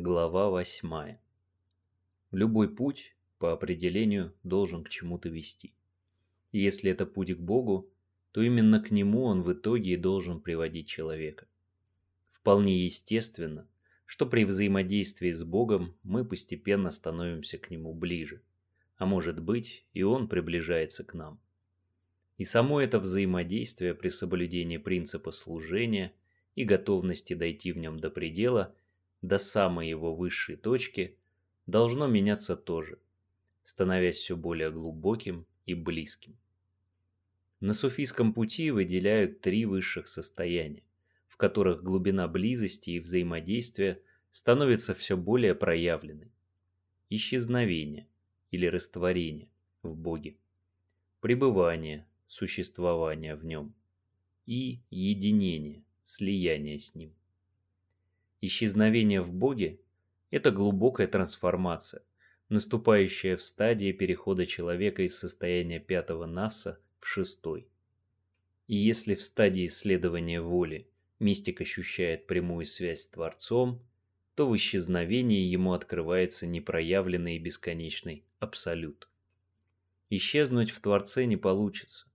Глава восьмая. Любой путь, по определению, должен к чему-то вести. И если это путь к Богу, то именно к Нему он в итоге и должен приводить человека. Вполне естественно, что при взаимодействии с Богом мы постепенно становимся к Нему ближе, а может быть и Он приближается к нам. И само это взаимодействие при соблюдении принципа служения и готовности дойти в нем до предела – до самой его высшей точки, должно меняться тоже, становясь все более глубоким и близким. На суфийском пути выделяют три высших состояния, в которых глубина близости и взаимодействия становится все более проявленной. Исчезновение или растворение в Боге, пребывание, существование в Нем и единение, слияние с Ним. Исчезновение в Боге – это глубокая трансформация, наступающая в стадии перехода человека из состояния пятого навса в шестой. И если в стадии исследования воли мистик ощущает прямую связь с Творцом, то в исчезновении ему открывается непроявленный и бесконечный Абсолют. Исчезнуть в Творце не получится.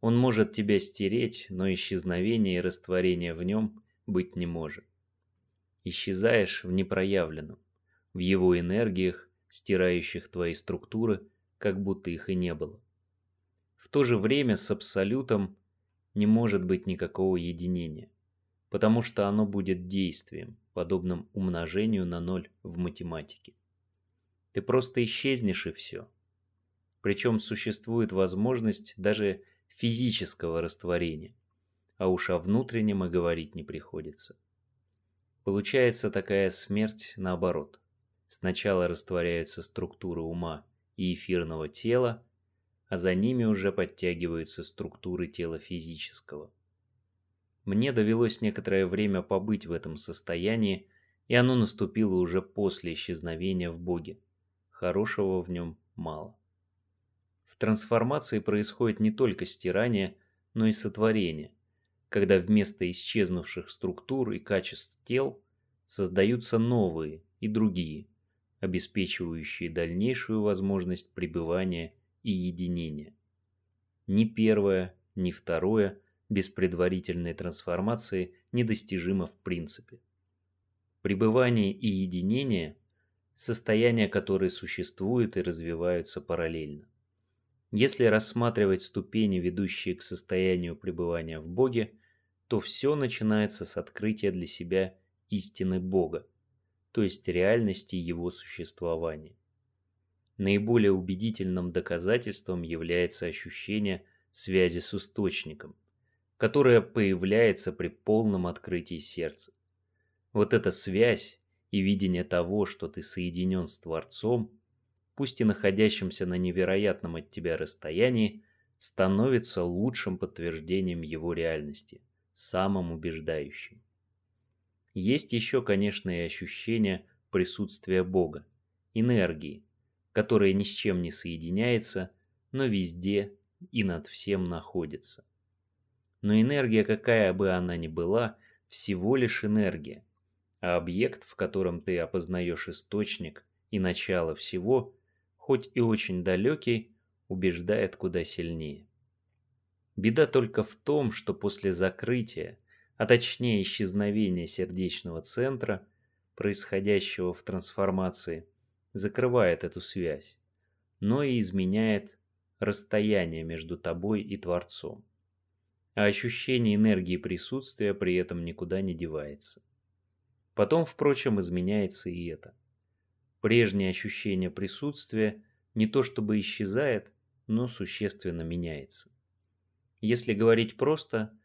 Он может тебя стереть, но исчезновение и растворение в нем быть не может исчезаешь в непроявленном, в его энергиях, стирающих твои структуры, как будто их и не было. В то же время с абсолютом не может быть никакого единения, потому что оно будет действием, подобным умножению на ноль в математике. Ты просто исчезнешь и все. Причем существует возможность даже физического растворения, а уж о внутреннем и говорить не приходится. Получается такая смерть наоборот. Сначала растворяются структуры ума и эфирного тела, а за ними уже подтягиваются структуры тела физического. Мне довелось некоторое время побыть в этом состоянии, и оно наступило уже после исчезновения в Боге. Хорошего в нем мало. В трансформации происходит не только стирание, но и сотворение, когда вместо исчезнувших структур и качеств тел создаются новые и другие, обеспечивающие дальнейшую возможность пребывания и единения. Ни первое, ни второе без предварительной трансформации недостижимо в принципе. Пребывание и единение – состояния, которые существуют и развиваются параллельно. Если рассматривать ступени, ведущие к состоянию пребывания в Боге, то все начинается с открытия для себя истины Бога, то есть реальности его существования. Наиболее убедительным доказательством является ощущение связи с источником, которое появляется при полном открытии сердца. Вот эта связь и видение того, что ты соединен с Творцом, пусть и находящимся на невероятном от тебя расстоянии, становится лучшим подтверждением его реальности, самым убеждающим. Есть еще, конечно, и ощущение присутствия Бога, энергии, которая ни с чем не соединяется, но везде и над всем находится. Но энергия, какая бы она ни была, всего лишь энергия, а объект, в котором ты опознаешь источник и начало всего, хоть и очень далекий, убеждает куда сильнее. Беда только в том, что после закрытия, а точнее исчезновения сердечного центра, происходящего в трансформации, закрывает эту связь, но и изменяет расстояние между тобой и Творцом. А ощущение энергии присутствия при этом никуда не девается. Потом, впрочем, изменяется и это. Прежнее ощущение присутствия не то чтобы исчезает, но существенно меняется. Если говорить просто,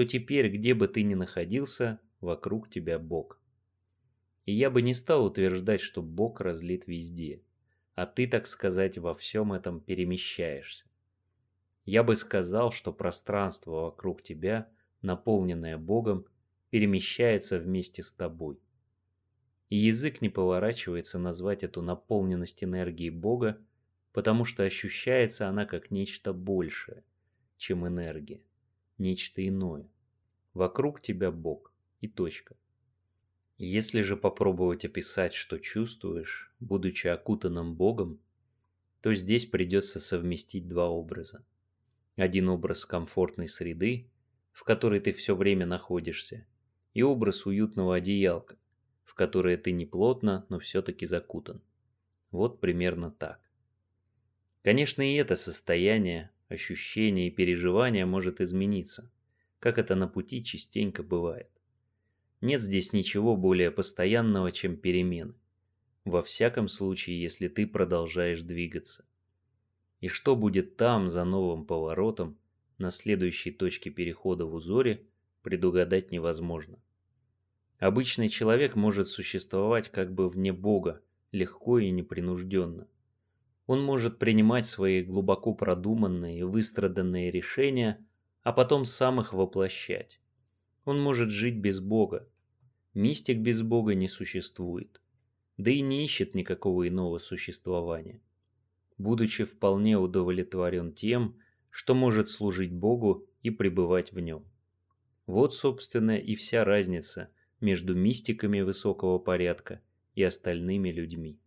то теперь, где бы ты ни находился, вокруг тебя Бог. И я бы не стал утверждать, что Бог разлит везде, а ты, так сказать, во всем этом перемещаешься. Я бы сказал, что пространство вокруг тебя, наполненное Богом, перемещается вместе с тобой. И язык не поворачивается назвать эту наполненность энергии Бога, потому что ощущается она как нечто большее, чем энергия, нечто иное. Вокруг тебя Бог и точка. Если же попробовать описать, что чувствуешь, будучи окутанным Богом, то здесь придется совместить два образа. Один образ комфортной среды, в которой ты все время находишься, и образ уютного одеялка, в которое ты не плотно, но все-таки закутан. Вот примерно так. Конечно, и это состояние, ощущение и переживание может измениться, как это на пути частенько бывает. Нет здесь ничего более постоянного, чем перемены. Во всяком случае, если ты продолжаешь двигаться. И что будет там, за новым поворотом, на следующей точке перехода в узоре, предугадать невозможно. Обычный человек может существовать как бы вне Бога, легко и непринужденно. Он может принимать свои глубоко продуманные и выстраданные решения, а потом сам их воплощать. Он может жить без Бога. Мистик без Бога не существует, да и не ищет никакого иного существования. Будучи вполне удовлетворен тем, что может служить Богу и пребывать в нем. Вот, собственно, и вся разница – между мистиками высокого порядка и остальными людьми.